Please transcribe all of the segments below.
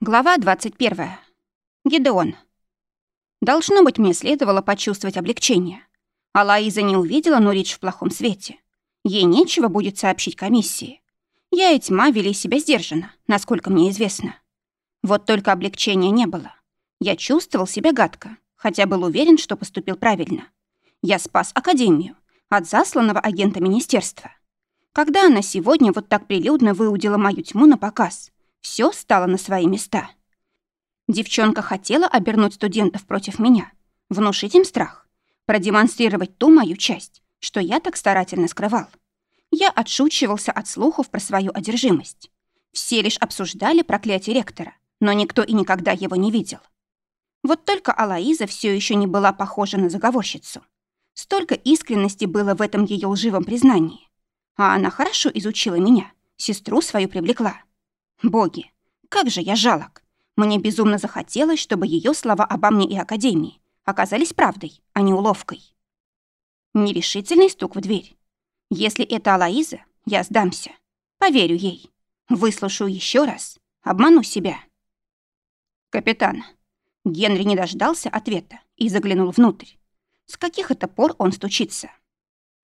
Глава 21. Гидеон. Должно быть, мне следовало почувствовать облегчение. А Лаиза не увидела Нуридж в плохом свете. Ей нечего будет сообщить комиссии. Я и тьма вели себя сдержанно, насколько мне известно. Вот только облегчения не было. Я чувствовал себя гадко, хотя был уверен, что поступил правильно. Я спас Академию от засланного агента министерства. Когда она сегодня вот так прилюдно выудила мою тьму на показ — все стало на свои места. Девчонка хотела обернуть студентов против меня, внушить им страх, продемонстрировать ту мою часть, что я так старательно скрывал. Я отшучивался от слухов про свою одержимость. Все лишь обсуждали проклятие ректора, но никто и никогда его не видел. Вот только Алаиза все еще не была похожа на заговорщицу. Столько искренности было в этом ее лживом признании. А она хорошо изучила меня, сестру свою привлекла. Боги, как же я жалок. Мне безумно захотелось, чтобы ее слова обо мне и Академии оказались правдой, а не уловкой. Нерешительный стук в дверь. Если это Алаиза, я сдамся. Поверю ей. Выслушаю еще раз. Обману себя. Капитан. Генри не дождался ответа и заглянул внутрь. С каких это пор он стучится?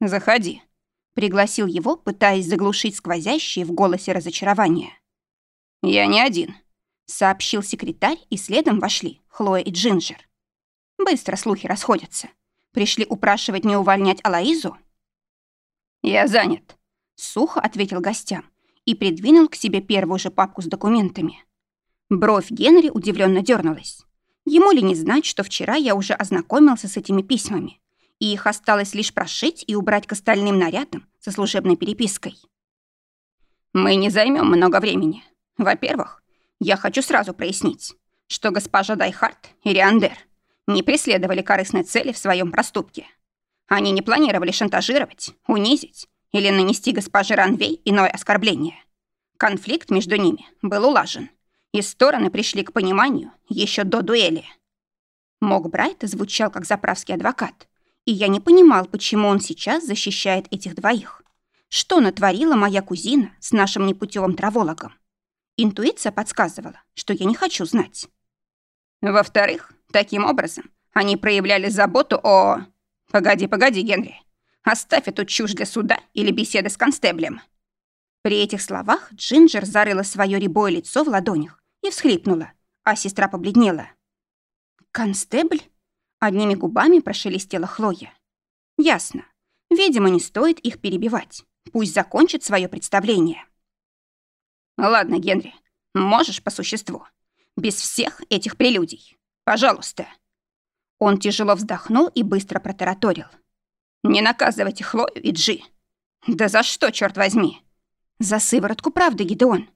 «Заходи», — пригласил его, пытаясь заглушить сквозящее в голосе разочарование. «Я не один», — сообщил секретарь, и следом вошли Хлоя и Джинджер. Быстро слухи расходятся. Пришли упрашивать не увольнять Алаизу? «Я занят», — сухо ответил гостям и придвинул к себе первую же папку с документами. Бровь Генри удивленно дернулась. Ему ли не знать, что вчера я уже ознакомился с этими письмами, и их осталось лишь подшить и убрать к остальным нарядам со служебной перепиской. «Мы не займем много времени», во-первых, я хочу сразу прояснить, что госпожа Дайхарт и Риандер не преследовали корыстной цели в своем проступке. Они не планировали шантажировать, унизить или нанести госпоже Ранвей иное оскорбление. Конфликт между ними был улажен, и стороны пришли к пониманию еще до дуэли. Мог Брайт звучал как заправский адвокат, и я не понимал, почему он сейчас защищает этих двоих. Что натворила моя кузина с нашим непутевым травологом? Интуиция подсказывала, что я не хочу знать. Во-вторых, таким образом они проявляли заботу о... Погоди, погоди, Генри. Оставь эту чушь для суда или беседы с констеблем. При этих словах Джинджер зарыла свое рябое лицо в ладонях и всхлипнула, а сестра побледнела. «Констебль?» — одними губами прошелестела Хлоя. «Ясно. Видимо, не стоит их перебивать. Пусть закончит свое представление». Ладно, Генри, можешь по существу. Без всех этих прелюдий. Пожалуйста. Он тяжело вздохнул и быстро протараторил. Не наказывайте Хлою и Джи. Да за что, черт возьми? За сыворотку правды, Гидеон.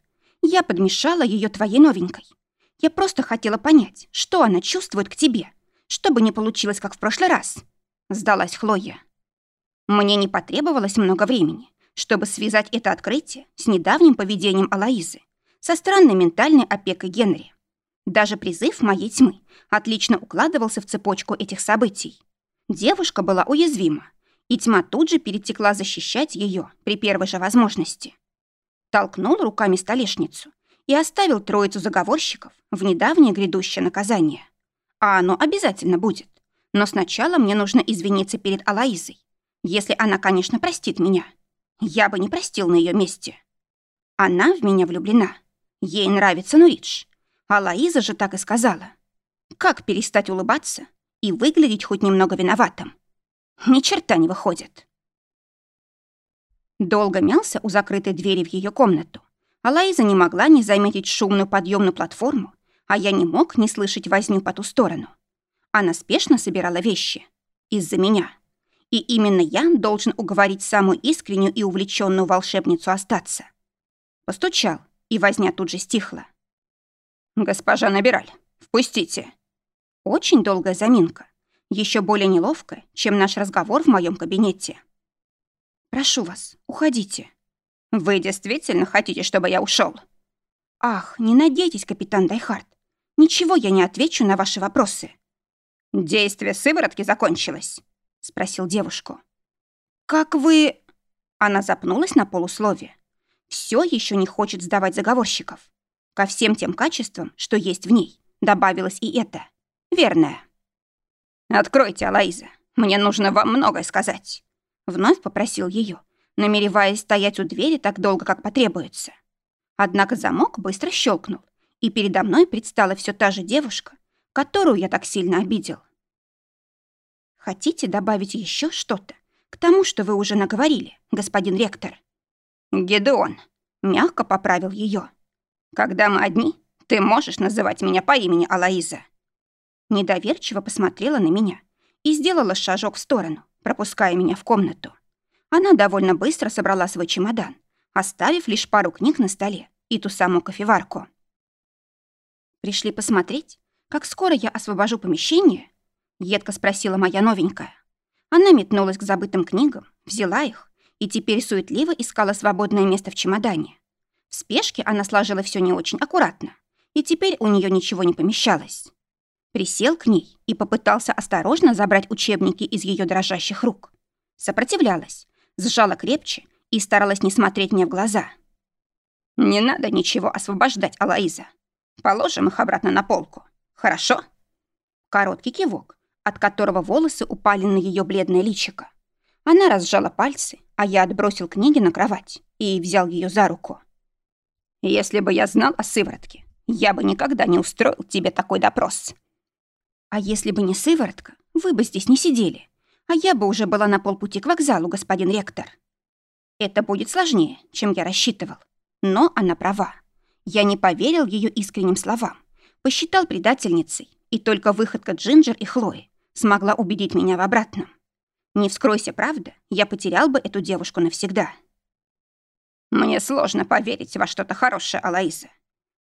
Я подмешала ее твоей новенькой. Я просто хотела понять, что она чувствует к тебе, чтобы не получилось, как в прошлый раз. Сдалась Хлоя. Мне не потребовалось много времени чтобы связать это открытие с недавним поведением Алаизы, со странной ментальной опекой Генри. Даже призыв моей тьмы отлично укладывался в цепочку этих событий. Девушка была уязвима, и тьма тут же перетекла защищать ее при первой же возможности. Толкнул руками столешницу и оставил троицу заговорщиков в недавнее грядущее наказание. А оно обязательно будет. Но сначала мне нужно извиниться перед Алаизой, если она, конечно, простит меня. Я бы не простил на ее месте. Она в меня влюблена. Ей нравится Нуридж. А Лаиза же так и сказала. Как перестать улыбаться и выглядеть хоть немного виноватым? Ни черта не выходит. Долго мялся у закрытой двери в ее комнату. А Лаиза не могла не заметить шумную подъемную платформу, а я не мог не слышать возню по ту сторону. Она спешно собирала вещи. Из-за меня. И именно я должен уговорить самую искреннюю и увлеченную волшебницу остаться. Постучал, и возня тут же стихла. «Госпожа Набираль, впустите». Очень долгая заминка, еще более неловкая, чем наш разговор в моем кабинете. «Прошу вас, уходите». «Вы действительно хотите, чтобы я ушел? «Ах, не надейтесь, капитан Дайхард. Ничего я не отвечу на ваши вопросы». «Действие сыворотки закончилось?» — спросил девушку. «Как вы...» Она запнулась на полуслове. Все еще не хочет сдавать заговорщиков. Ко всем тем качествам, что есть в ней, добавилось и это. Верное. «Откройте, Алаиза. Мне нужно вам многое сказать», — вновь попросил ее, намереваясь стоять у двери так долго, как потребуется. Однако замок быстро щелкнул, и передо мной предстала все та же девушка, которую я так сильно обидел. «Хотите добавить еще что-то к тому, что вы уже наговорили, господин ректор?» «Гедеон», — мягко поправил ее. «Когда мы одни, ты можешь называть меня по имени Алаиза». Недоверчиво посмотрела на меня и сделала шажок в сторону, пропуская меня в комнату. Она довольно быстро собрала свой чемодан, оставив лишь пару книг на столе и ту самую кофеварку. «Пришли посмотреть, как скоро я освобожу помещение?» — едко спросила моя новенькая. Она метнулась к забытым книгам, взяла их и теперь суетливо искала свободное место в чемодане. В спешке она сложила все не очень аккуратно, и теперь у нее ничего не помещалось. Присел к ней и попытался осторожно забрать учебники из ее дрожащих рук. Сопротивлялась, сжала крепче и старалась не смотреть мне в глаза. «Не надо ничего освобождать, Алаиза. Положим их обратно на полку. Хорошо?» Короткий кивок, от которого волосы упали на ее бледное личико. Она разжала пальцы, а я отбросил книги на кровать и взял ее за руку. «Если бы я знал о сыворотке, я бы никогда не устроил тебе такой допрос». «А если бы не сыворотка, вы бы здесь не сидели, а я бы уже была на полпути к вокзалу, господин ректор». Это будет сложнее, чем я рассчитывал. Но она права. Я не поверил ее искренним словам, посчитал предательницей, и только выходка Джинджер и Хлои смогла убедить меня в обратном. Не вскройся правда, я потерял бы эту девушку навсегда. Мне сложно поверить во что-то хорошее, Алаиза.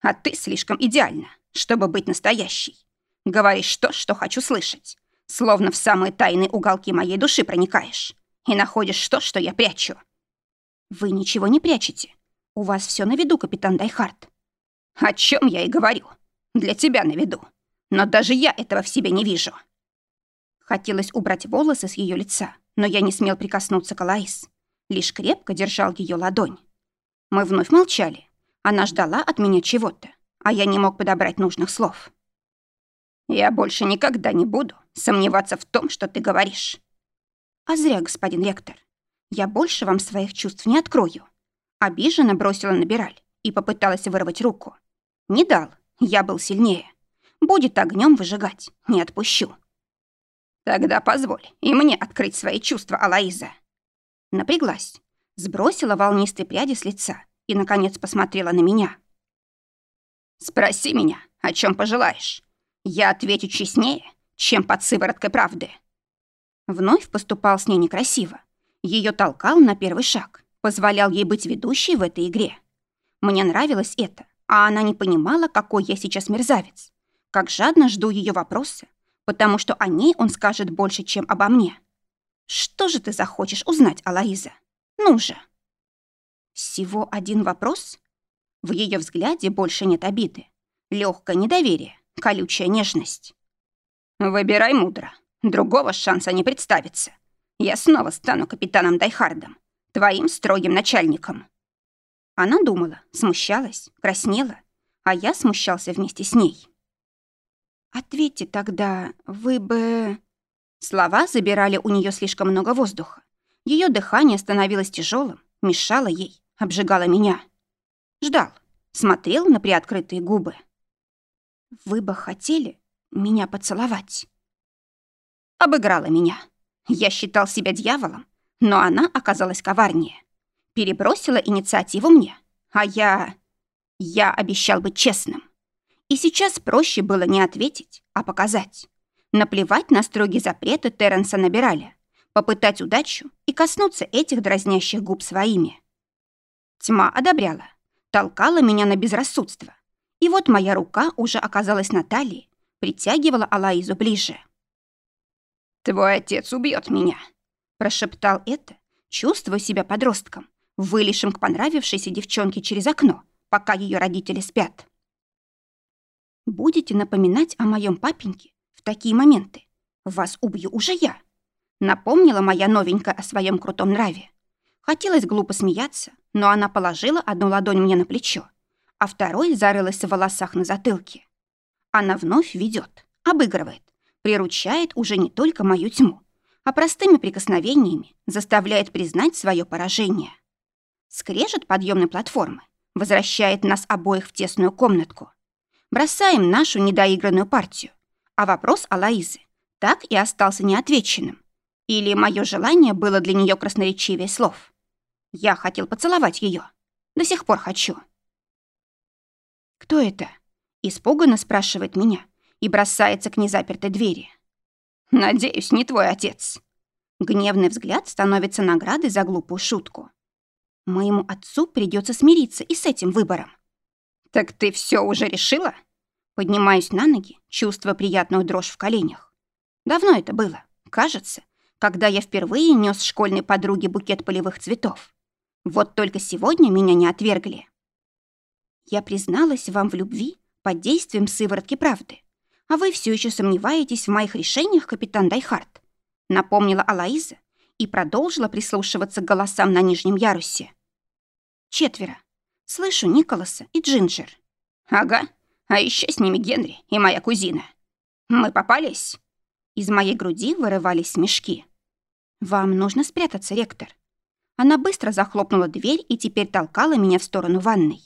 А ты слишком идеальна, чтобы быть настоящей. Говоришь то, что хочу слышать. Словно в самые тайные уголки моей души проникаешь. И находишь то, что я прячу. Вы ничего не прячете. У вас все на виду, капитан Дайхарт. О чем я и говорю. Для тебя на виду. Но даже я этого в себе не вижу. Хотелось убрать волосы с ее лица, но я не смел прикоснуться к Лаис. Лишь крепко держал ее ладонь. Мы вновь молчали. Она ждала от меня чего-то, а я не мог подобрать нужных слов. «Я больше никогда не буду сомневаться в том, что ты говоришь». «А зря, господин ректор. Я больше вам своих чувств не открою». Обиженно бросила на и попыталась вырвать руку. Не дал, я был сильнее. Будет огнем выжигать, не отпущу. Тогда позволь и мне открыть свои чувства, Алаиза. Напряглась, сбросила волнистые пряди с лица и, наконец, посмотрела на меня. Спроси меня, о чем пожелаешь. Я отвечу честнее, чем под сывороткой правды. Вновь поступал с ней некрасиво. Ее толкал на первый шаг, позволял ей быть ведущей в этой игре. Мне нравилось это, а она не понимала, какой я сейчас мерзавец. Как жадно жду ее вопросы, потому что о ней он скажет больше, чем обо мне. Что же ты захочешь узнать, Алаиза? Ну же. Всего один вопрос? В ее взгляде больше нет обиды. Легкое недоверие, колючая нежность. Выбирай мудро. Другого шанса не представится. Я снова стану капитаном Дайхардом, твоим строгим начальником. Она думала, смущалась, краснела, а я смущался вместе с ней. «Ответьте тогда, вы бы...» Слова забирали у нее слишком много воздуха. Ее дыхание становилось тяжелым, мешало ей, обжигало меня. Ждал, смотрел на приоткрытые губы. «Вы бы хотели меня поцеловать?» Обыграла меня. Я считал себя дьяволом, но она оказалась коварнее. Перебросила инициативу мне, а я... Я обещал быть честным. И сейчас проще было не ответить, а показать. Наплевать на строгие запреты Терренса набирали, попытать удачу и коснуться этих дразнящих губ своими. Тьма одобряла, толкала меня на безрассудство. И вот моя рука уже оказалась на талии, притягивала Алаизу ближе. «Твой отец убьет меня», — прошептал это, чувствуя себя подростком, вылезшим к понравившейся девчонке через окно, пока ее родители спят будете напоминать о моем папеньке в такие моменты, вас убью уже я. Напомнила моя новенькая о своем крутом нраве. Хотелось глупо смеяться, но она положила одну ладонь мне на плечо, а второй зарылась в волосах на затылке. Она вновь ведет, обыгрывает, приручает уже не только мою тьму, а простыми прикосновениями заставляет признать свое поражение. Скрежет подъемной платформы, возвращает нас обоих в тесную комнатку. Бросаем нашу недоигранную партию, а вопрос о Лоизе так и остался неотвеченным. Или мое желание было для нее красноречивее слов. Я хотел поцеловать ее. До сих пор хочу. «Кто это?» — испуганно спрашивает меня и бросается к незапертой двери. «Надеюсь, не твой отец». Гневный взгляд становится наградой за глупую шутку. Моему отцу придется смириться и с этим выбором. «Так ты все уже решила?» Поднимаюсь на ноги, чувствуя приятную дрожь в коленях. Давно это было, кажется, когда я впервые нес школьной подруге букет полевых цветов. Вот только сегодня меня не отвергли. Я призналась вам в любви под действием сыворотки правды, а вы все еще сомневаетесь в моих решениях, капитан Дайхарт, напомнила Алаиза и продолжила прислушиваться к голосам на нижнем ярусе. Четверо. Слышу Николаса и Джинджер. Ага, а еще с ними Генри и моя кузина. Мы попались? Из моей груди вырывались смешки. «Вам нужно спрятаться, ректор». Она быстро захлопнула дверь и теперь толкала меня в сторону ванной.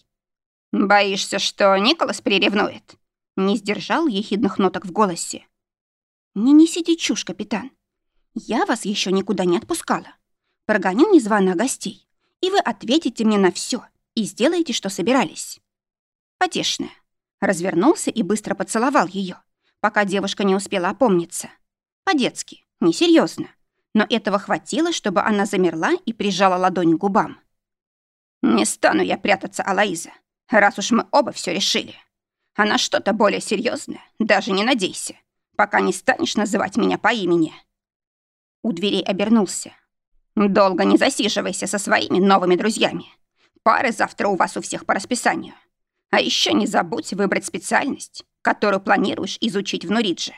«Боишься, что Николас приревнует?» Не сдержал ехидных ноток в голосе. «Не несите чушь, капитан. Я вас еще никуда не отпускала. Прогоню незваных гостей, и вы ответите мне на все и сделаете, что собирались». Потешная. Развернулся и быстро поцеловал ее, пока девушка не успела опомниться. По-детски, несерьезно. Но этого хватило, чтобы она замерла и прижала ладонь к губам. «Не стану я прятаться, Алаиза, раз уж мы оба все решили. А на что-то более серьезное даже не надейся, пока не станешь называть меня по имени». У дверей обернулся. «Долго не засиживайся со своими новыми друзьями. Пары завтра у вас у всех по расписанию. А еще не забудь выбрать специальность, которую планируешь изучить в Нуридже.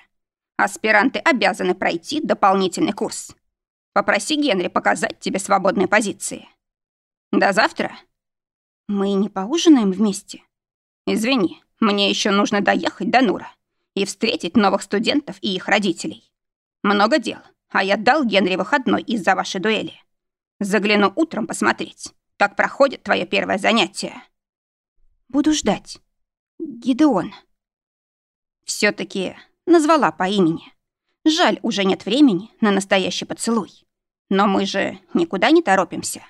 Аспиранты обязаны пройти дополнительный курс. Попроси Генри показать тебе свободные позиции. До завтра. Мы не поужинаем вместе. Извини, мне еще нужно доехать до Нура и встретить новых студентов и их родителей. Много дел, а я дал Генри выходной из-за вашей дуэли. Загляну утром посмотреть, как проходит твое первое занятие. Буду ждать. Гидеон. все таки назвала по имени. Жаль, уже нет времени на настоящий поцелуй. Но мы же никуда не торопимся.